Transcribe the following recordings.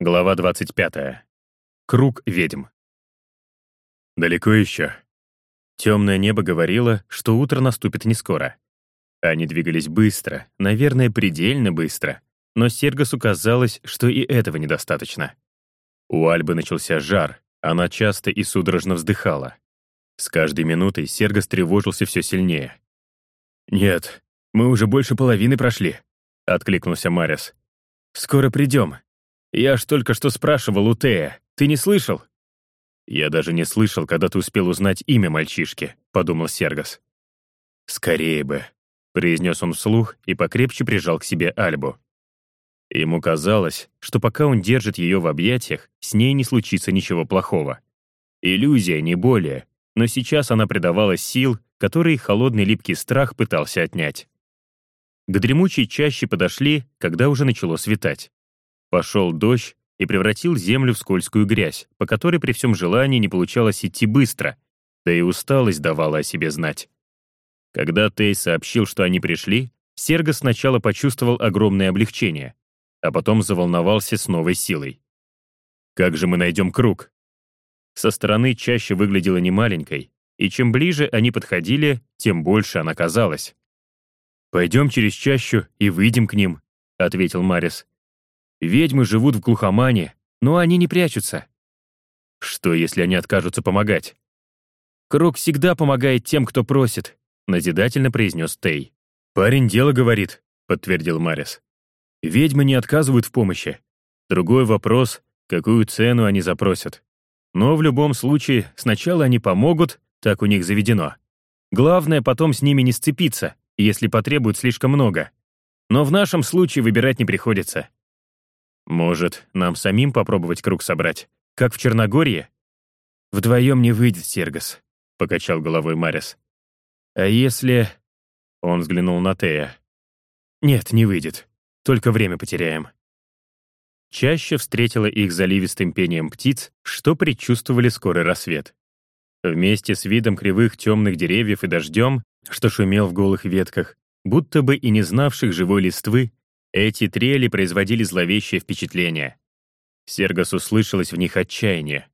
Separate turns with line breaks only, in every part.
Глава 25. Круг ведьм. Далеко еще. Темное небо говорило, что утро наступит не скоро. Они двигались быстро, наверное, предельно быстро, но Сергасу казалось, что и этого недостаточно. У Альбы начался жар, она часто и судорожно вздыхала. С каждой минутой Сергас тревожился все сильнее. «Нет, мы уже больше половины прошли», — откликнулся Марис. «Скоро придем. Я ж только что спрашивал у Тея. Ты не слышал?» «Я даже не слышал, когда ты успел узнать имя мальчишки», — подумал Сергас. «Скорее бы», — произнес он вслух и покрепче прижал к себе Альбу. Ему казалось, что пока он держит ее в объятиях, с ней не случится ничего плохого. Иллюзия, не более, но сейчас она придавала сил, которые холодный липкий страх пытался отнять. К дремучей чаще подошли, когда уже начало светать. Пошел дождь и превратил землю в скользкую грязь, по которой при всем желании не получалось идти быстро, да и усталость давала о себе знать. Когда Тей сообщил, что они пришли, Серго сначала почувствовал огромное облегчение, а потом заволновался с новой силой. «Как же мы найдем круг?» Со стороны чаще выглядела немаленькой, и чем ближе они подходили, тем больше она казалась. «Пойдем через чащу и выйдем к ним», — ответил Марис. Ведьмы живут в глухомане, но они не прячутся. Что, если они откажутся помогать? Круг всегда помогает тем, кто просит, назидательно произнес Тей. Парень дело говорит, подтвердил Марис. Ведьмы не отказывают в помощи. Другой вопрос, какую цену они запросят. Но в любом случае, сначала они помогут, так у них заведено. Главное потом с ними не сцепиться, если потребуют слишком много. Но в нашем случае выбирать не приходится. Может, нам самим попробовать круг собрать, как в Черногории? Вдвоем не выйдет, Сергас, покачал головой Марис. А если... Он взглянул на Тея. Нет, не выйдет. Только время потеряем. Чаще встретила их заливистым пением птиц, что предчувствовали скорый рассвет. Вместе с видом кривых темных деревьев и дождем, что шумел в голых ветках, будто бы и не знавших живой листвы, эти трели производили зловещее впечатление. Сергас услышалось в них отчаяние.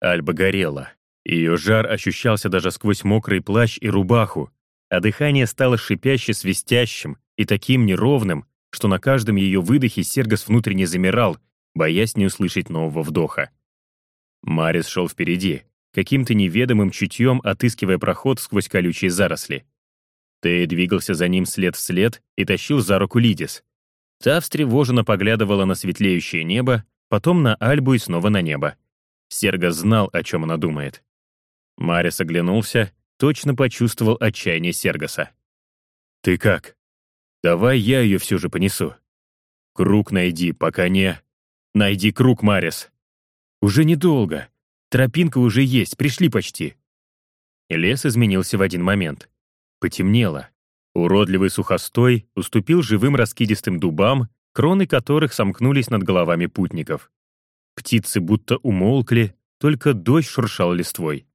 Альба горела. Ее жар ощущался даже сквозь мокрый плащ и рубаху, а дыхание стало шипяще свистящим и таким неровным, что на каждом ее выдохе Сергас внутренне замирал, боясь не услышать нового вдоха. Марис шел впереди, каким-то неведомым чутьем отыскивая проход сквозь колючие заросли. Тей двигался за ним след в след и тащил за руку Лидис, Та встревоженно поглядывала на светлеющее небо, потом на Альбу и снова на небо. Серго знал, о чем она думает. Марис оглянулся, точно почувствовал отчаяние Сергоса. «Ты как? Давай я ее все же понесу. Круг найди, пока не... Найди круг, Марис. Уже недолго. Тропинка уже есть, пришли почти». Лес изменился в один момент. Потемнело. Уродливый сухостой уступил живым раскидистым дубам, кроны которых сомкнулись над головами путников. Птицы будто умолкли, только дождь шуршал листвой.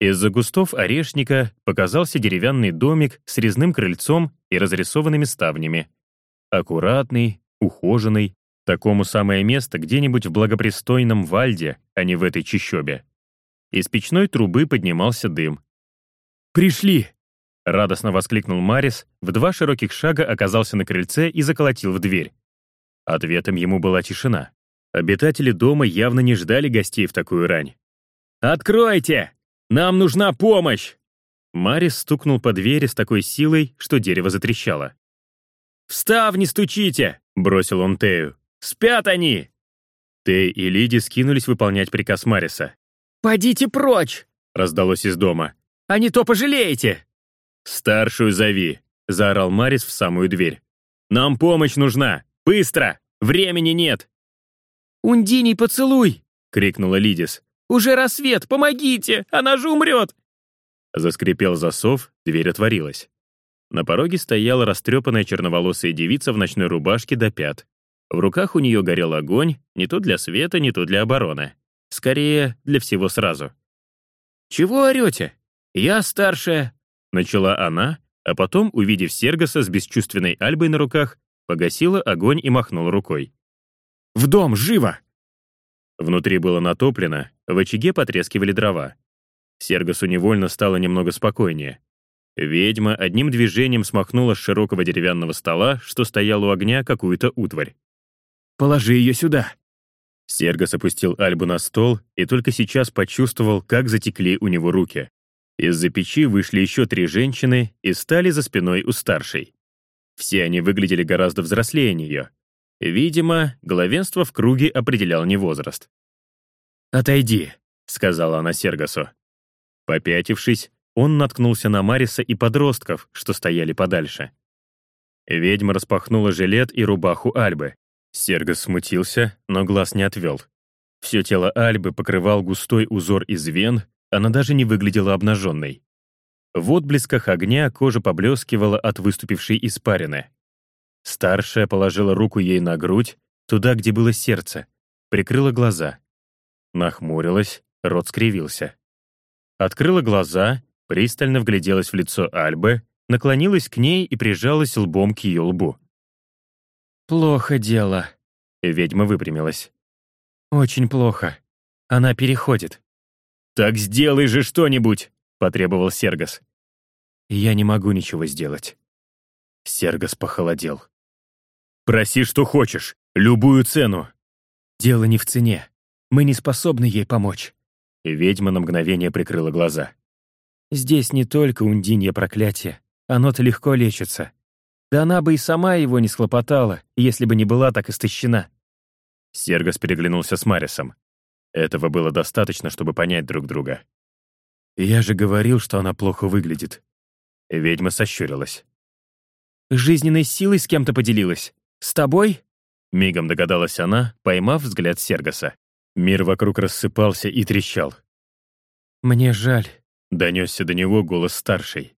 Из-за густов орешника показался деревянный домик с резным крыльцом и разрисованными ставнями. Аккуратный, ухоженный, такому самое место где-нибудь в благопристойном Вальде, а не в этой чащобе. Из печной трубы поднимался дым. «Пришли!» Радостно воскликнул Марис, в два широких шага оказался на крыльце и заколотил в дверь. Ответом ему была тишина. Обитатели дома явно не ждали гостей в такую рань. «Откройте! Нам нужна помощь!» Марис стукнул по двери с такой силой, что дерево затрещало. «Встав, не стучите!» — бросил он Тею. «Спят они!» Тей и Лиди скинулись выполнять приказ Мариса. «Подите прочь!» — раздалось из дома. «А не то пожалеете!» «Старшую зови», — заорал Марис в самую дверь. «Нам помощь нужна! Быстро! Времени нет!» «Ундиний поцелуй!» — крикнула Лидис. «Уже рассвет! Помогите! Она же умрет!» Заскрипел засов, дверь отворилась. На пороге стояла растрепанная черноволосая девица в ночной рубашке до пят. В руках у нее горел огонь, не то для света, не то для обороны. Скорее, для всего сразу. «Чего орете? Я старшая, Начала она, а потом, увидев Сергоса с бесчувственной Альбой на руках, погасила огонь и махнула рукой.
В дом, живо!»
Внутри было натоплено, в очаге потрескивали дрова. Сергасу невольно стало немного спокойнее. Ведьма одним движением смахнула с широкого деревянного стола, что стоял у огня, какую-то утварь.
«Положи ее сюда!»
Сергас опустил Альбу на стол и только сейчас почувствовал, как затекли у него руки. Из-за печи вышли еще три женщины и стали за спиной у старшей. Все они выглядели гораздо взрослее нее. Видимо, главенство в круге определял не возраст.
«Отойди», —
сказала она Сергасу. Попятившись, он наткнулся на Мариса и подростков, что стояли подальше. Ведьма распахнула жилет и рубаху Альбы. Сергас смутился, но глаз не отвел. Все тело Альбы покрывал густой узор из вен, она даже не выглядела обнаженной. В отблесках огня кожа поблескивала от выступившей испарины. Старшая положила руку ей на грудь, туда, где было сердце, прикрыла глаза. Нахмурилась, рот скривился. Открыла глаза, пристально вгляделась в лицо Альбы, наклонилась к ней и прижалась лбом к ее лбу.
«Плохо дело», — ведьма выпрямилась. «Очень плохо. Она переходит».
«Так сделай же что-нибудь!» — потребовал Сергас.
«Я не могу ничего сделать». Сергас похолодел.
«Проси, что хочешь, любую цену».
«Дело не в цене. Мы не способны ей помочь».
ведьма на мгновение прикрыла глаза.
«Здесь не только ундинье проклятие. Оно-то легко лечится. Да она бы и сама его не схлопотала, если бы не была так истощена».
Сергас переглянулся с Марисом. Этого было достаточно, чтобы понять друг друга.
«Я же говорил, что она плохо выглядит».
Ведьма сощурилась.
«Жизненной силой с кем-то поделилась? С тобой?»
Мигом догадалась она, поймав взгляд Сергаса. Мир вокруг рассыпался и трещал.
«Мне жаль», —
донесся до него голос старшей.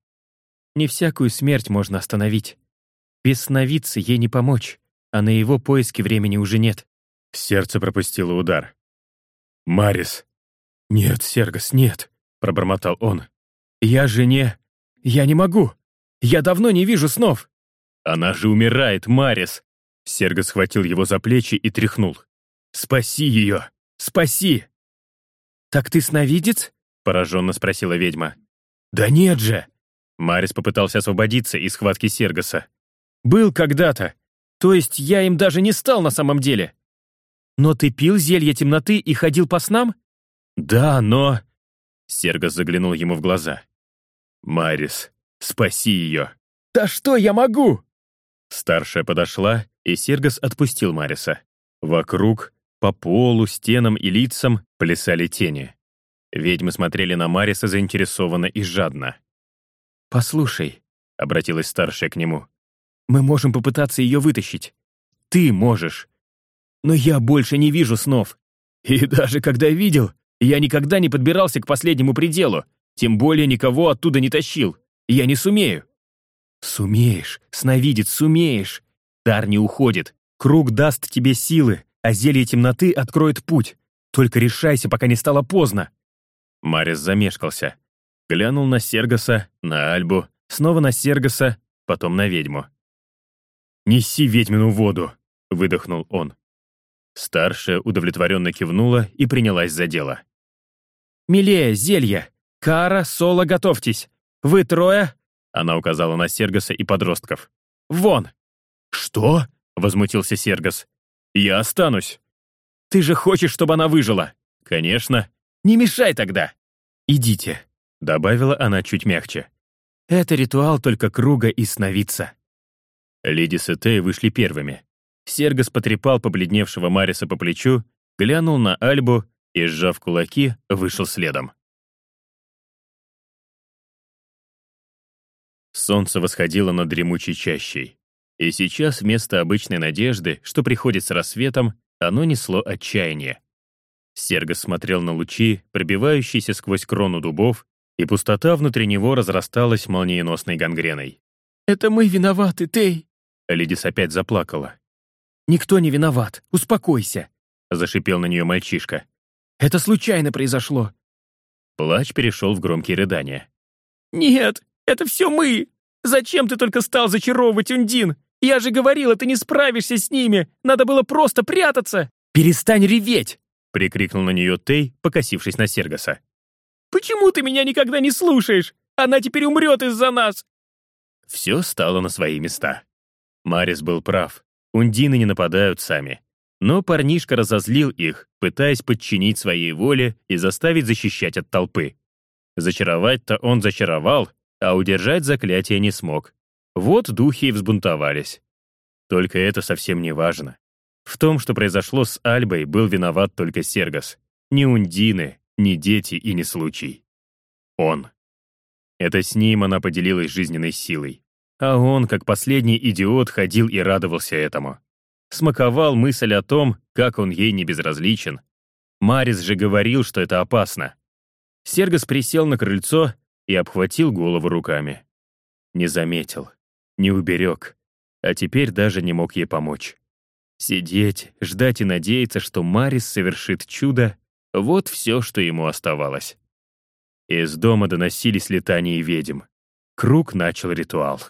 «Не всякую смерть можно остановить. Без сновидца ей не помочь, а на его поиски времени уже нет».
Сердце пропустило удар.
«Марис!» «Нет, Сергас, нет!» — пробормотал он. «Я же не... Я не могу! Я давно не вижу снов!»
«Она же умирает, Марис!» Сергас схватил его за плечи и тряхнул. «Спаси ее! Спаси!»
«Так ты сновидец?»
— пораженно спросила ведьма.
«Да нет же!»
Марис попытался освободиться из схватки Сергаса.
«Был когда-то. То есть я им даже не стал на самом деле. Но ты пил зелье темноты и ходил по снам?»
«Да, но...» Сергас заглянул ему в глаза. «Марис, спаси ее!»
«Да что я могу?»
Старшая подошла, и Сергас отпустил Мариса. Вокруг, по полу, стенам и лицам плясали тени. Ведьмы смотрели на Мариса заинтересованно и жадно.
«Послушай», — обратилась старшая к нему, «мы можем попытаться ее вытащить. Ты можешь. Но я больше не вижу снов. И даже когда видел, я никогда не подбирался к последнему пределу, тем более никого оттуда не тащил. Я не сумею». «Сумеешь, сновидец, сумеешь. Дар не уходит. Круг даст тебе силы, а зелье темноты откроет путь. Только решайся, пока не стало поздно».
Марис замешкался. Глянул на Сергаса, на Альбу, снова на Сергаса, потом на ведьму. «Неси ведьмину воду!» — выдохнул он. Старшая удовлетворенно кивнула и принялась за дело.
«Милея, зелье! Кара, Соло, готовьтесь! Вы трое
она указала на Сергаса и подростков.
«Вон!»
«Что?» — возмутился Сергас. «Я останусь».
«Ты же хочешь, чтобы она выжила?»
«Конечно».
«Не мешай тогда!»
«Идите», — добавила она чуть мягче.
«Это ритуал только круга и сновидца».
Леди с Этей вышли первыми. Сергас потрепал побледневшего Мариса по плечу, глянул на Альбу и, сжав кулаки, вышел следом. Солнце восходило над дремучей чащей. И сейчас вместо обычной надежды, что приходит с рассветом, оно несло отчаяние. Сергос смотрел на лучи, пробивающиеся сквозь крону дубов, и пустота внутри него разрасталась молниеносной гангреной.
«Это мы виноваты, Тей!»
Лидис опять заплакала.
«Никто не виноват, успокойся!»
Зашипел на нее мальчишка.
«Это случайно произошло!»
Плач перешел в громкие рыдания.
«Нет, это все мы! Зачем ты только стал зачаровывать Ундин? Я же говорила, ты не справишься с ними! Надо было просто прятаться! Перестань реветь!» — прикрикнул на нее Тей, покосившись на Сергоса. «Почему ты меня никогда не слушаешь? Она теперь умрет из-за нас!»
Все стало на свои места. Марис был прав. Ундины не нападают сами. Но парнишка разозлил их, пытаясь подчинить своей воле и заставить защищать от толпы. Зачаровать-то он зачаровал, а удержать заклятие не смог. Вот духи и взбунтовались. Только это совсем не важно. В том, что произошло с Альбой, был виноват только Сергас. Ни Ундины, ни дети и ни случай. Он. Это с ним она поделилась жизненной силой. А он, как последний идиот, ходил и радовался этому. Смаковал мысль о том, как он ей не безразличен. Марис же говорил, что это опасно. Сергас присел на крыльцо и обхватил голову руками. Не заметил, не уберег, а теперь даже не мог ей помочь. Сидеть, ждать и надеяться, что Марис совершит чудо — вот все, что ему оставалось. Из дома доносились летания ведьм. Круг начал ритуал.